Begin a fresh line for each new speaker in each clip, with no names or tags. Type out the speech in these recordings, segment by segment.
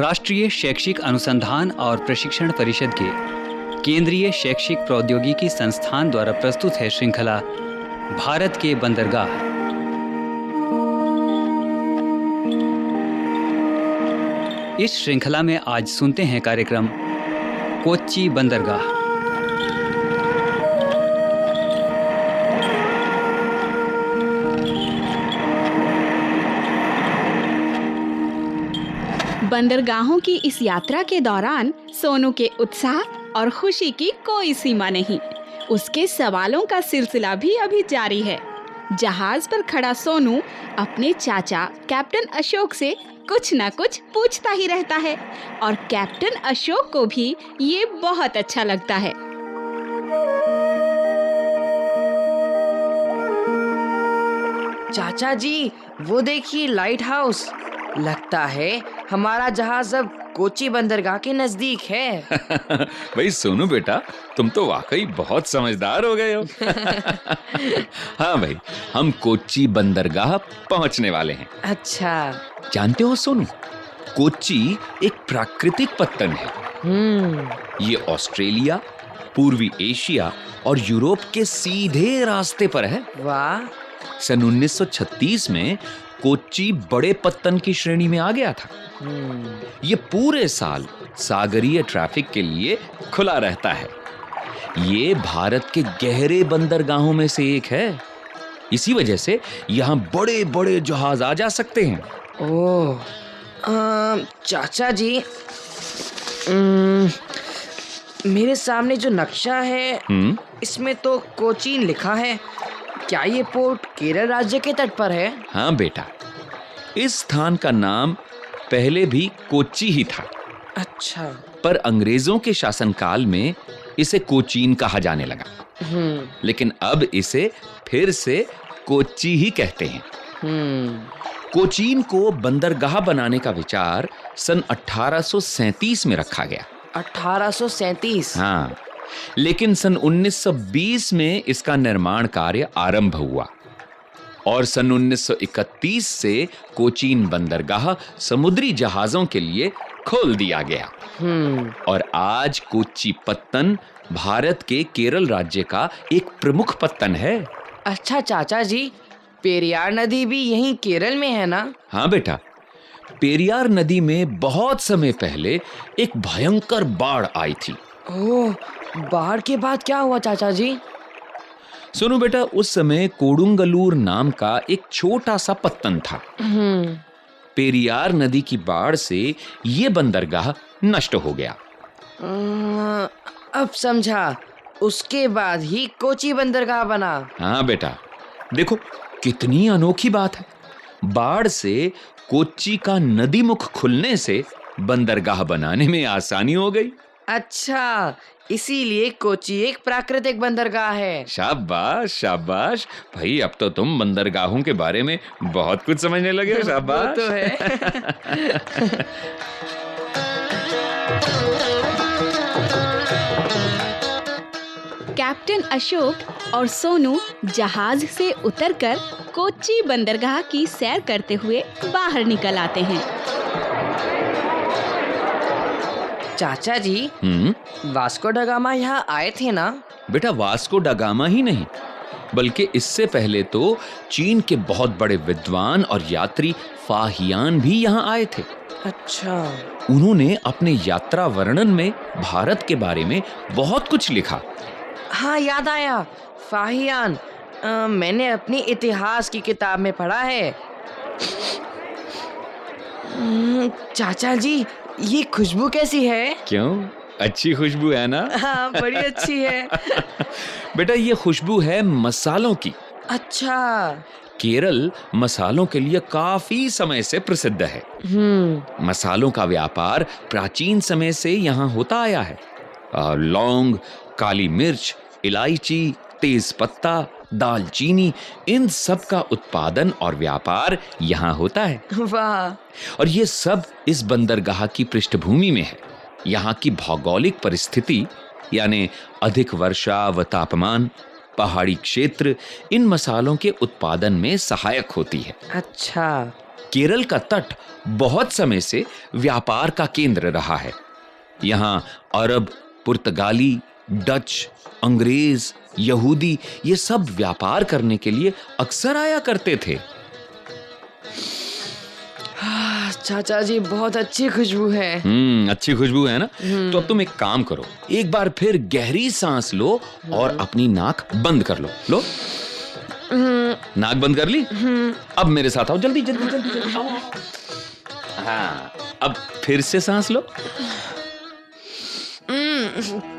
राष्ट्रीय शैक्षिक अनुसंधान और प्रशिक्षण परिषद के केंद्रीय शैक्षिक प्रौद्योगिकी संस्थान द्वारा प्रस्तुत है श्रृंखला भारत के बंदरगाह इस श्रृंखला में आज सुनते हैं कार्यक्रम कोच्चि बंदरगाह
बंदरगाहों की इस यात्रा के दौरान सोनू के उत्साह और खुशी की कोई सीमा नहीं उसके सवालों का सिलसिला भी अभी जारी है जहाज पर खड़ा सोनू अपने चाचा कैप्टन अशोक से कुछ ना कुछ पूछता ही रहता है और कैप्टन अशोक को भी ये बहुत अच्छा लगता है
चाचा जी वो देखिए लाइट हाउस लगता है हमारा जहाज अब कोची बंदरगाह के नजदीक है
भाई सोनू बेटा तुम तो वाकई बहुत समझदार हो
गए हो
हाँ भाई हम कोची बंदरगाह पहुंचने वाले हैं अच्छा जानते हो सोनू कोची एक प्राकृतिक पत्तन है हम्म ये ऑस्ट्रेलिया पूर्वी एशिया और यूरोप के सीधे रास्ते पर है वाह सन 1936 में कोच्चि बड़े पत्तन की श्रेणी में आ गया था ये पूरे साल सागरीय ट्रैफिक के लिए खुला रहता है ये भारत के गहरे बंदरगाहों में से एक है इसी वजह से यहाँ बड़े बड़े जहाज आ जा सकते हैं
ओह चाचा जी मेरे सामने जो नक्शा है हम्म। इसमें तो कोचीन लिखा है क्या ये पोर्ट केरल राज्य के तट पर है
हाँ बेटा इस स्थान का नाम पहले भी कोची ही था अच्छा पर अंग्रेजों के शासनकाल में इसे कोचीन कहा जाने लगा हम्म। लेकिन अब इसे फिर से कोची ही कहते हैं हम्म। कोचीन को बंदरगाह बनाने का विचार सन 1837 में रखा गया
1837
हाँ लेकिन सन 1920 में इसका निर्माण कार्य आरंभ हुआ और सन 1931 से कोचीन बंदरगाह समुद्री जहाजों के लिए खोल दिया गया हम्म। और आज कोची पत्तन भारत के केरल राज्य का एक प्रमुख पत्तन है
अच्छा चाचा जी पेरियार नदी भी यहीं केरल में है ना
हाँ बेटा पेरियार नदी में बहुत समय पहले एक भयंकर बाढ़ आई थी
ओह बाढ़ के बाद क्या हुआ चाचा जी
सुनो बेटा उस समय कोडुंगलूर नाम का एक छोटा सा पत्तन था हम्म। पेरियार नदी की बाढ़ से ये बंदरगाह नष्ट हो गया
अब समझा उसके बाद ही कोची बंदरगाह बना
हाँ बेटा देखो कितनी अनोखी बात है बाढ़ से कोची का नदी मुख खुलने से बंदरगाह बनाने में आसानी हो गई
अच्छा इसीलिए कोची एक प्राकृतिक बंदरगाह है
शाबाश शाबाश भाई अब तो तुम बंदरगाहों के बारे में बहुत कुछ समझने लगे हो शाबाश तो है
कैप्टन अशोक और सोनू जहाज से उतरकर कोची बंदरगाह की सैर करते हुए बाहर निकल आते हैं चाचा जी हम्म? वास्को
डगामा यहाँ आए थे ना
बेटा वास्को डगामा ही नहीं बल्कि इससे पहले तो चीन के बहुत बड़े विद्वान और यात्री फाहियान भी यहाँ आए थे अच्छा उन्होंने अपने यात्रा वर्णन में भारत के बारे में बहुत कुछ लिखा
हाँ याद आया फाहियान आ, मैंने अपनी इतिहास की किताब में पढ़ा है हम्म, चाचा जी ये खुशबू कैसी है
क्यों अच्छी खुशबू है ना हाँ बड़ी अच्छी है बेटा ये खुशबू है मसालों की अच्छा केरल मसालों के लिए काफी समय से प्रसिद्ध है
हम्म।
मसालों का व्यापार प्राचीन समय से यहाँ होता आया है लौंग काली मिर्च इलायची तेज पत्ता दालचीनी इन सब का उत्पादन और व्यापार यहाँ होता है वाह और ये सब इस बंदरगाह की पृष्ठभूमि में है यहाँ की भौगोलिक परिस्थिति यानी अधिक वर्षा व तापमान पहाड़ी क्षेत्र इन मसालों के उत्पादन में सहायक होती है अच्छा केरल का तट बहुत समय से व्यापार का केंद्र रहा है यहाँ अरब पुर्तगाली डच अंग्रेज यहूदी ये सब व्यापार करने के लिए अक्सर आया करते थे
चाचा जी बहुत अच्छी खुशबू है
हम्म अच्छी खुशबू है ना हम्म। तो अब तुम एक काम करो एक बार फिर गहरी सांस लो और हम्म। अपनी नाक बंद कर लो लो हम्म। नाक बंद कर ली अब मेरे साथ आओ जल्दी जल्दी जल्दी, जल्दी आओ हाँ अब फिर से सांस लो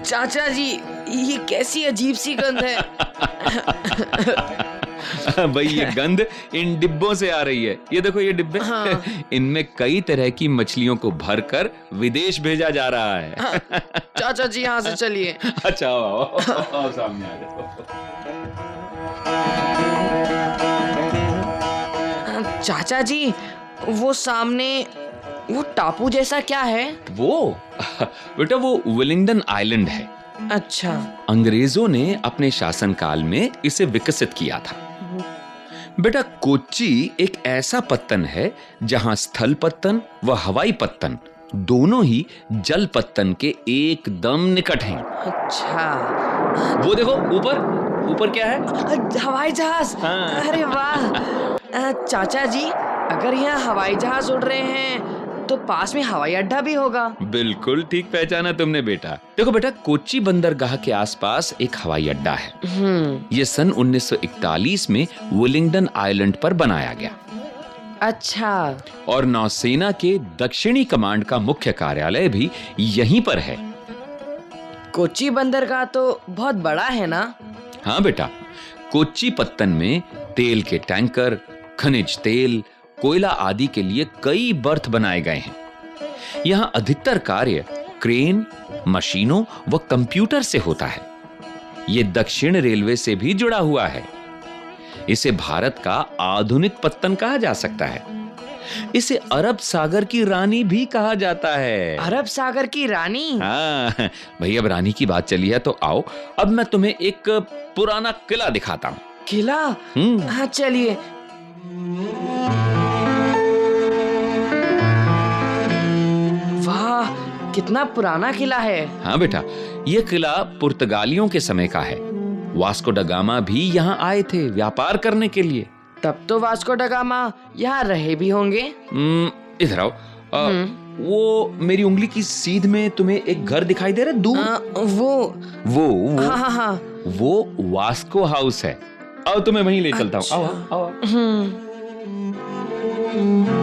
चाचा जी ये कैसी अजीब सी गंध है
भाई ये गंध इन डिब्बों से आ रही है ये देखो ये डिब्बे हाँ। इनमें कई तरह की मछलियों को भर कर विदेश भेजा जा रहा है हाँ।
चाचा जी यहाँ से चलिए
अच्छा आओ, आओ, सामने आ जाओ
चाचा जी वो सामने वो टापू जैसा क्या है
वो बेटा वो विलिंगडन आइलैंड है अच्छा अंग्रेजों ने अपने शासन काल में इसे विकसित किया था बेटा कोच्चि एक ऐसा पत्तन है जहां स्थल पत्तन व हवाई पत्तन दोनों ही जल पत्तन के एकदम निकट हैं।
अच्छा वो देखो ऊपर ऊपर क्या है हवाई जहाज हाँ। अरे वाह चाचा जी अगर यहाँ हवाई जहाज उड़ रहे हैं तो पास में हवाई अड्डा भी होगा
बिल्कुल ठीक पहचाना तुमने बेटा देखो बेटा कोची बंदरगाह के आसपास एक हवाई अड्डा है हम्म। ये सन 1941 में विलिंगडन आइलैंड पर बनाया गया अच्छा और नौसेना के दक्षिणी कमांड का मुख्य कार्यालय भी यहीं पर है
कोची बंदरगाह तो बहुत बड़ा है ना
हाँ बेटा कोची पत्तन में तेल के टैंकर खनिज तेल कोयला आदि के लिए कई बर्थ बनाए गए हैं यहां अधिकतर कार्य क्रेन मशीनों व कंप्यूटर से होता है यह दक्षिण रेलवे से भी जुड़ा हुआ है इसे भारत का आधुनिक पत्तन कहा जा सकता है इसे अरब सागर की रानी भी कहा जाता है अरब सागर की रानी हाँ भाई अब रानी की बात चली है तो आओ अब मैं तुम्हें एक पुराना किला दिखाता हूँ किला हम्म।
हाँ चलिए कितना पुराना किला है
हाँ बेटा ये किला पुर्तगालियों के समय का है वास्को डगामा भी यहाँ आए थे व्यापार करने के लिए तब
तो वास्को डगामा यहाँ रहे भी होंगे
हम्म, इधर आओ आ, हम्म। वो मेरी उंगली की सीध में तुम्हें एक घर दिखाई दे रहा है दूर आ, वो वो वो हाँ हाँ हाँ वो वास्को हाउस है आओ तुम्हें तो वहीं ले चलता हूँ अच्छा। आओ आओ, आओ।
हम्म।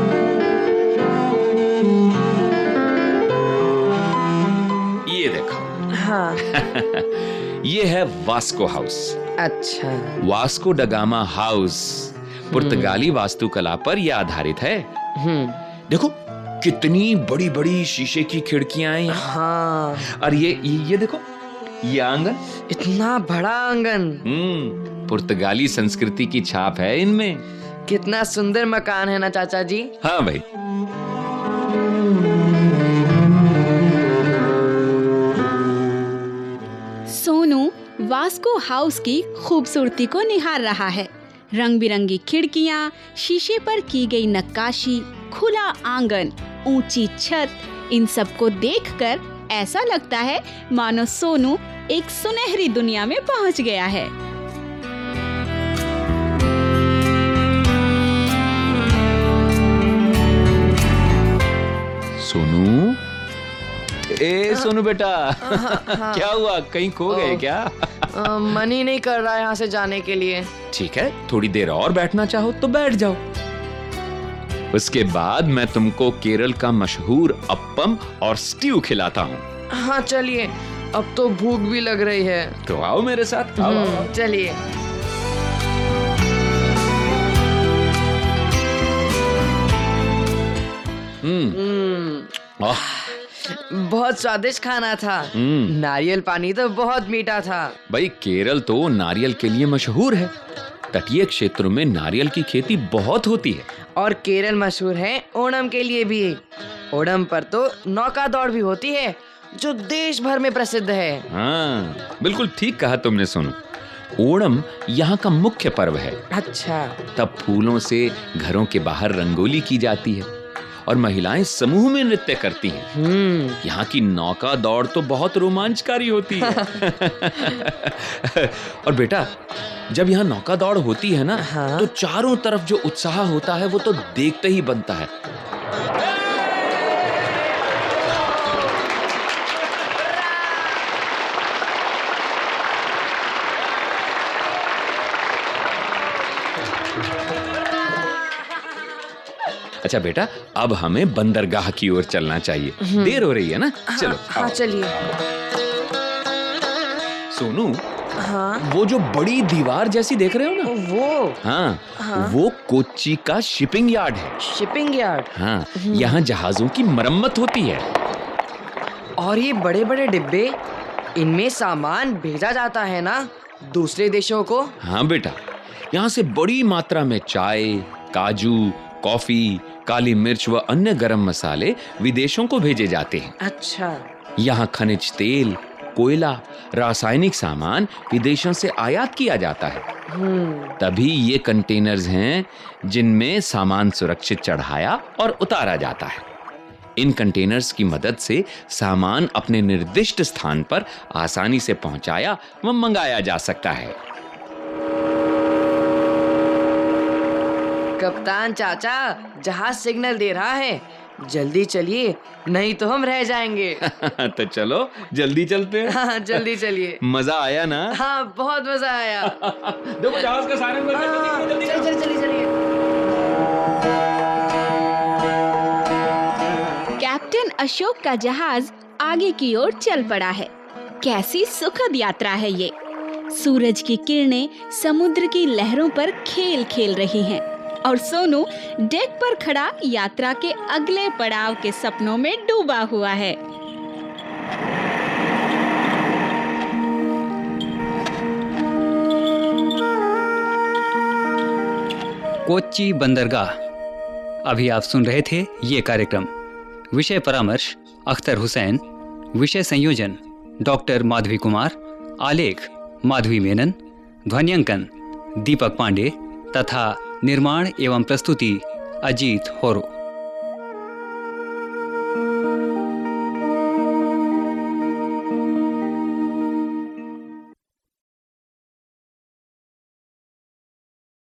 ये है वास्को हाउस अच्छा वास्को डगामा हाउस पुर्तगाली हम्म। वास्तुकला पर यह आधारित है हम्म। देखो कितनी बड़ी बड़ी शीशे की खिड़कियां हैं हाँ। और ये ये देखो ये आंगन इतना बड़ा आंगन हम्म पुर्तगाली संस्कृति की छाप है इनमें
कितना सुंदर मकान है ना चाचा जी
हाँ भाई
वास्को हाउस की खूबसूरती को निहार रहा है रंग बिरंगी खिड़कियाँ शीशे पर की गई नक्काशी खुला आंगन ऊंची छत इन सबको देखकर ऐसा लगता है मानो सोनू एक सुनहरी दुनिया में पहुंच गया है
सोनू ए हाँ। सोनू बेटा हाँ, हाँ, क्या हुआ कहीं खो गए क्या
मन ही नहीं कर रहा है यहाँ से जाने के लिए
ठीक है थोड़ी देर और बैठना चाहो तो बैठ जाओ उसके बाद मैं तुमको केरल का मशहूर अप्पम और स्ट्यू खिलाता हूँ
हाँ चलिए अब तो भूख भी लग रही है तो आओ मेरे साथ हम्म, चलिए
हम्म, हम्म।
बहुत स्वादिष्ट खाना था हम्म। नारियल पानी तो बहुत मीठा था
भाई केरल तो नारियल के लिए मशहूर है तटीय क्षेत्रों में नारियल की खेती बहुत होती है
और केरल मशहूर है ओणम के लिए भी ओणम पर तो नौका दौड़ भी होती है जो देश भर में प्रसिद्ध है
हाँ बिल्कुल ठीक कहा तुमने सुनो ओणम यहाँ का मुख्य पर्व है अच्छा तब फूलों से घरों के बाहर रंगोली की जाती है और महिलाएं समूह में नृत्य करती हैं हम्म। यहाँ की नौका दौड़ तो बहुत रोमांचकारी होती है और बेटा जब यहाँ नौका दौड़ होती है ना हाँ। तो चारों तरफ जो उत्साह होता है वो तो देखते ही बनता है अच्छा बेटा अब हमें बंदरगाह की ओर चलना चाहिए हम्म। देर हो रही है ना हाँ, चलो हाँ चलिए सोनू हाँ वो जो बड़ी दीवार जैसी देख रहे हो ना वो हाँ, हाँ वो कोच्चि का शिपिंग यार्ड है शिपिंग यार्ड हाँ हम्म। यहाँ जहाजों की मरम्मत होती है
और ये बड़े बड़े डिब्बे इनमें सामान भेजा जाता है ना दूसरे देशों को
हाँ बेटा यहाँ से बड़ी मात्रा में चाय काजू कॉफी काली मिर्च व अन्य गरम मसाले विदेशों को भेजे जाते हैं अच्छा यहाँ खनिज तेल कोयला रासायनिक सामान विदेशों से आयात किया जाता है हम्म। तभी ये कंटेनर्स हैं जिनमें सामान सुरक्षित चढ़ाया और उतारा जाता है इन कंटेनर्स की मदद से सामान अपने निर्दिष्ट स्थान पर आसानी से पहुंचाया व मंगाया जा सकता है
कप्तान चाचा जहाज सिग्नल दे रहा है जल्दी चलिए नहीं तो हम रह जाएंगे
तो चलो जल्दी चलते हैं हाँ, जल्दी चलिए मजा आया ना
हाँ बहुत मजा आया देखो जहाज का सारे हाँ, चलिए चलिए चलिए
कैप्टन अशोक का जहाज आगे की ओर चल पड़ा है कैसी सुखद यात्रा है ये सूरज की किरणें समुद्र की लहरों पर खेल खेल रही हैं। और सोनू डेक पर खड़ा यात्रा के अगले पड़ाव के सपनों में डूबा हुआ है
कोची बंदरगाह अभी आप सुन रहे थे ये कार्यक्रम विषय परामर्श अख्तर हुसैन विषय संयोजन डॉक्टर माधवी कुमार आलेख माधवी मेनन ध्वनियांकन दीपक पांडे तथा निर्माण एवं प्रस्तुति अजीत होरो